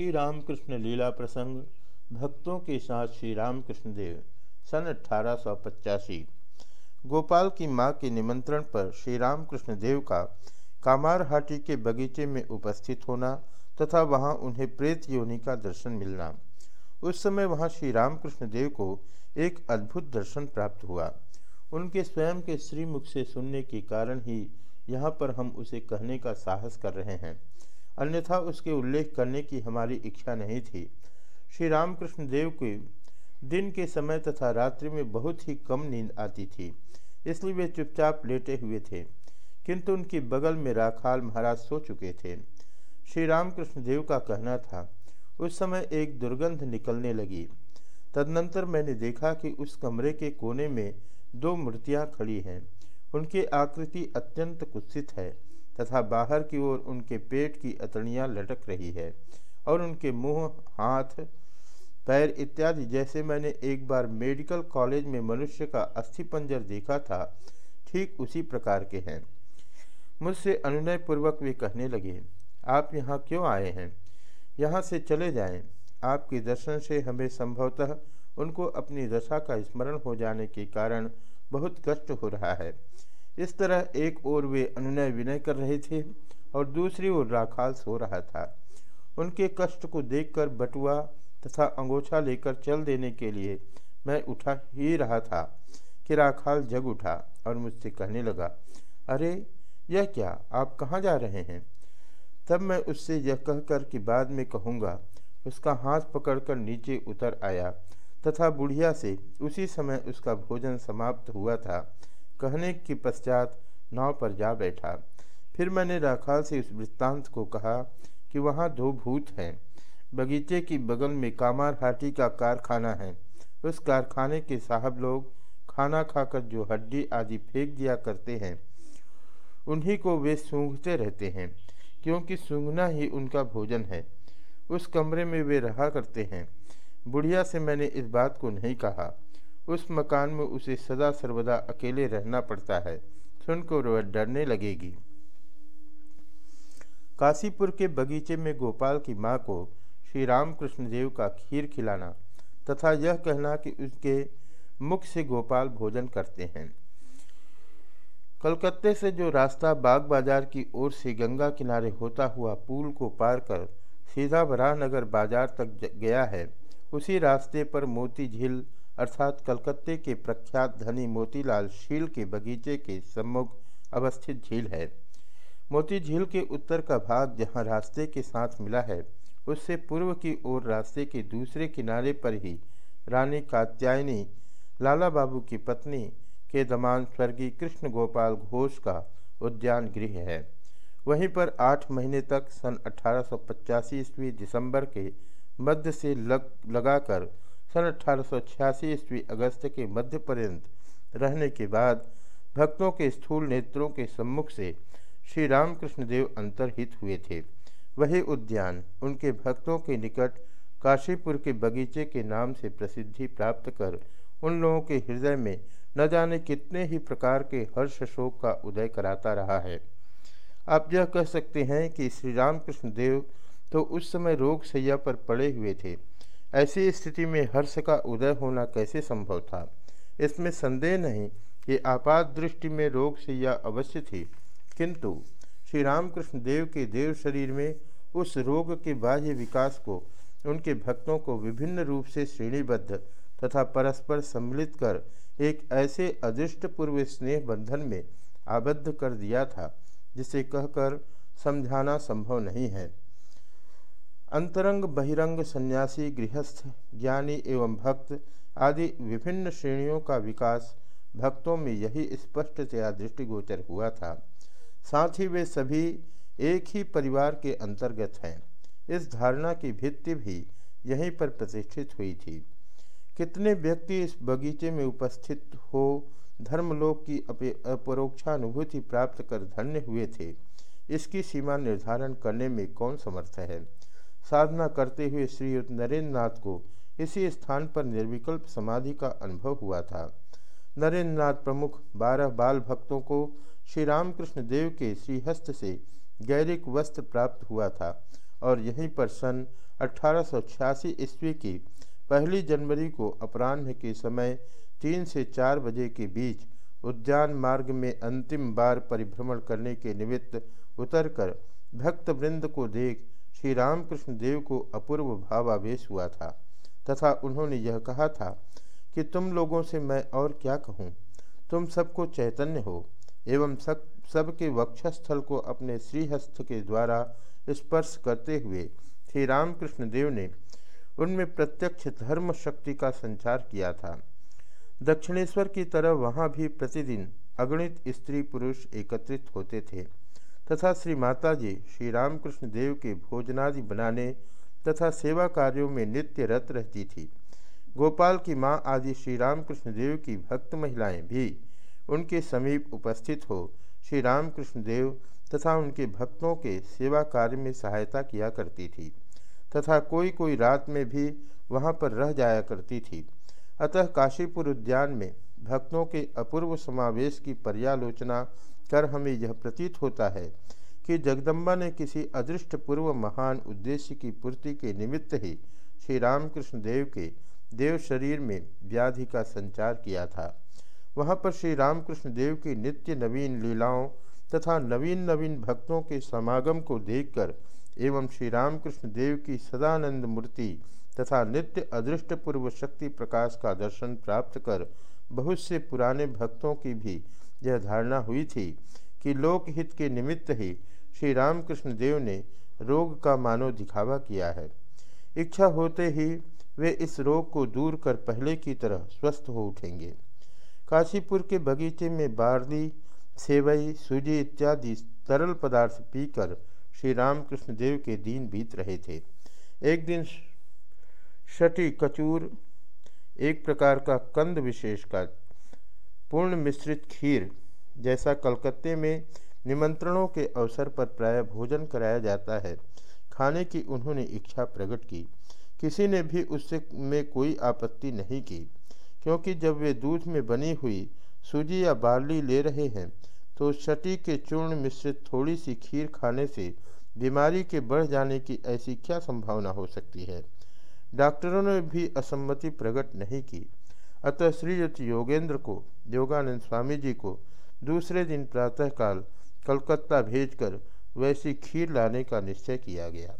श्री रामकृष्ण लीला प्रसंग, भक्तों के साथ श्री रामकृष्ण देव सन अठारह गोपाल की माँ के निमंत्रण पर श्री रामकृष्ण देव का कामारहाटी के बगीचे में उपस्थित होना तथा वहाँ उन्हें प्रेत योनि का दर्शन मिलना। उस समय वहाँ श्री रामकृष्ण देव को एक अद्भुत दर्शन प्राप्त हुआ। उनके स्वयं के श्रीमुख से सुनने के कारण ही यहाँ पर हम उसे कहने का साहस कर रहे हैं। अन्यथा उसके उल्लेख करने की हमारी इच्छा नहीं थी। श्री रामकृष्ण देव के दिन के समय तथा रात्रि में बहुत ही कम नींद आती थी, इसलिए वे चुपचाप लेटे हुए थे। किंतु उनकी बगल में राखाल महाराज सो चुके थे। श्री रामकृष्ण देव का कहना था, उस समय एक दुर्गंध निकलने लगी। तदनंतर मैंने देखा कि उस कमरे के कोने में दो मूर्तियाँ खड़ी हैं। उनकी आकृति अत्यंत कुत्सित है। तथा बाहर की ओर उनके पेट की अतड़ियाँ लटक रही है और उनके मुँह, हाथ, पैर इत्यादि। जैसे मैंने एक बार मेडिकल कॉलेज में मनुष्य का अस्थिपंजर देखा था, ठीक उसी प्रकार के हैं। मुझसे अनुनय पूर्वक वे कहने लगे, आप यहाँ क्यों आए हैं? यहाँ से चले जाएँ। आपके दर्शन से हमें संभवतः उनको अपनी दशा का स्मरण हो जाने के कारण बहुत कष्ट हो रहा है। इस तरह एक ओर वे अनुनय विनय कर रहे थे और दूसरी ओर राखाल सो रहा था। उनके कष्ट को देखकर बटुआ तथा अंगोछा लेकर चल देने के लिए मैं उठा ही रहा था कि राखाल जग उठा और मुझसे कहने लगा, अरे, यह क्या? आप कहाँ जा रहे हैं? तब मैं उससे यह कहकर कि बाद में कहूँगा, उसका हाथ पकड़कर नीचे उतर आया तथा बुढ़िया से उसी समय उसका भोजन समाप्त हुआ था। कहने के पश्चात नाव पर जा बैठा। फिर मैंने राखाल से उस वृत्तांत को कहा कि वहाँ दो भूत हैं। बगीचे की बगल में कामार हाटी का कारखाना है। उस कारखाने के साहब लोग खाना खाकर जो हड्डी आदि फेंक दिया करते हैं, उन्हीं को वे सूंघते रहते हैं, क्योंकि सूंघना ही उनका भोजन है। उस कमरे में वे रहा करते हैं। बुढ़िया से मैंने इस बात को नहीं कहा। उस मकान में उसे सदा सर्वदा अकेले रहना पड़ता है। सुनकर वह डरने लगेगी। काशीपुर के बगीचे में गोपाल की माँ को श्री रामकृष्ण देव का खीर खिलाना तथा यह कहना कि उसके मुख से गोपाल भोजन करते हैं। कलकत्ते से जो रास्ता बाग बाज़ार की ओर से गंगा किनारे होता हुआ पुल को पार कर सीधा बराहनगर बाज़ार तक गया है, उसी रास्ते पर मोती झील अर्थात कलकत्ते के प्रख्यात धनी मोतीलाल शील के बगीचे के सम्मुख अवस्थित झील है। मोती झील के उत्तर का भाग जहाँ रास्ते के साथ मिला है, उससे पूर्व की ओर रास्ते के दूसरे किनारे पर ही रानी कात्यायनी लाला बाबू की पत्नी के दमान स्वर्गीय कृष्ण गोपाल घोष का उद्यान गृह है। वहीं पर आठ महीने तक सन अठारह ईस्वी दिसंबर के मध्य से लग, लगाकर सन अठारह ईस्वी अगस्त के मध्य पर्यंत रहने के बाद भक्तों के स्थूल नेत्रों के सम्मुख से श्री रामकृष्ण देव अंतर्हित हुए थे। वही उद्यान उनके भक्तों के निकट काशीपुर के बगीचे के नाम से प्रसिद्धि प्राप्त कर उन लोगों के हृदय में न जाने कितने ही प्रकार के हर्ष शोक का उदय कराता रहा है। आप यह कह सकते हैं कि श्री रामकृष्ण देव तो उस समय रोग सैया पर पड़े हुए थे। ऐसी स्थिति में हर्ष का उदय होना कैसे संभव था? इसमें संदेह नहीं कि आपात दृष्टि में रोग सैया अवश्य थी, किंतु श्री रामकृष्ण देव के देव शरीर में उस रोग के बाह्य विकास को, उनके भक्तों को विभिन्न रूप से श्रेणीबद्ध तथा परस्पर सम्मिलित कर एक ऐसे अदृष्ट पूर्व स्नेह बंधन में आबद्ध कर दिया था, जिसे कहकर समझाना संभव नहीं है। अंतरंग बहिरंग सन्यासी, गृहस्थ, ज्ञानी एवं भक्त आदि विभिन्न श्रेणियों का विकास भक्तों में यही स्पष्टतया दृष्टिगोचर हुआ था। साथ ही वे सभी एक ही परिवार के अंतर्गत हैं। इस धारणा की भित्ति भी यहीं पर प्रतिष्ठित हुई थी। कितने व्यक्ति इस बगीचे में उपस्थित हो, धर्मलोक की अपरोक्षानुभूति प्राप्त कर धन्य हुए थे, इसकी सीमा निर्धारण करने में कौन समर्थ है? साधना करते हुए श्रीयुक्त नरेंद्र नाथ को इसी स्थान पर निर्विकल्प समाधि का अनुभव हुआ था। नरेंद्र नाथ प्रमुख बारह बाल भक्तों को श्री रामकृष्ण देव के श्रीहस्त से गैरिक वस्त्र प्राप्त हुआ था और यहीं पर सन अठारह सौ छियासी ईस्वी की पहली जनवरी को अपराह्न के समय तीन से चार बजे के बीच उद्यान मार्ग में अंतिम बार परिभ्रमण करने के निमित्त उतरकर भक्त वृंद को देख श्री रामकृष्ण देव को अपूर्व भावावेश हुआ था, तथा उन्होंने यह कहा था कि तुम लोगों से मैं और क्या कहूँ? तुम सबको चैतन्य हो, एवं सब, सबके वक्षस्थल को अपने श्रीहस्त के द्वारा स्पर्श करते हुए श्री रामकृष्ण देव ने उनमें प्रत्यक्ष धर्म शक्ति का संचार किया था। दक्षिणेश्वर की तरह वहाँ भी प्रतिदिन अगणित स्त्री पुरुष एकत्रित होते थे। तथा श्री माता जी श्री रामकृष्ण देव के भोजनादि बनाने तथा सेवा कार्यों में नित्य रत रहती थी। गोपाल की माँ आदि श्री रामकृष्ण देव की भक्त महिलाएँ भी उनके समीप उपस्थित हो श्री रामकृष्ण देव तथा उनके भक्तों के सेवा कार्य में सहायता किया करती थी तथा कोई कोई रात में भी वहाँ पर रह जाया करती थी। अतः काशीपुर उद्यान में भक्तों के अपूर्व समावेश की पर्यालोचना कर हमें यह प्रतीत होता है कि जगदम्बा ने किसी अदृष्ट पूर्व महान उद्देश्य की पूर्ति के निमित्त ही श्री रामकृष्ण देव के देव शरीर में व्याधि का संचार किया था। वहाँ पर श्री रामकृष्ण देव की नित्य नवीन लीलाओं तथा नवीन नवीन भक्तों के समागम को देखकर एवं श्री रामकृष्ण देव की सदानंद मूर्ति तथा नित्य अदृष्ट पूर्व शक्ति प्रकाश का दर्शन प्राप्त कर बहुत से पुराने भक्तों की भी यह धारणा हुई थी कि लोकहित के निमित्त ही श्री रामकृष्ण देव ने रोग का मानव दिखावा किया है। इच्छा होते ही वे इस रोग को दूर कर पहले की तरह स्वस्थ हो उठेंगे। काशीपुर के बगीचे में बारली, सेवई, सूजी इत्यादि तरल पदार्थ पीकर श्री रामकृष्ण देव के दिन बीत रहे थे। एक दिन शटी कचूर, एक प्रकार का कंद विशेष का पूर्ण मिश्रित खीर जैसा कलकत्ते में निमंत्रणों के अवसर पर प्राय भोजन कराया जाता है। खाने की उन्होंने इच्छा प्रकट की। किसी ने भी उससे में कोई आपत्ति नहीं की, क्योंकि जब वे दूध में बनी हुई सूजी या बार्ली ले रहे हैं तो शटी के चूर्ण मिश्रित थोड़ी सी खीर खाने से बीमारी के बढ़ जाने की ऐसी क्या संभावना हो सकती है? डॉक्टरों ने भी असम्मति प्रकट नहीं की। अतः श्रीयुक्त योगेंद्र को, योगानंद स्वामी जी को दूसरे दिन प्रातःकाल कलकत्ता भेजकर वैसी खीर लाने का निश्चय किया गया।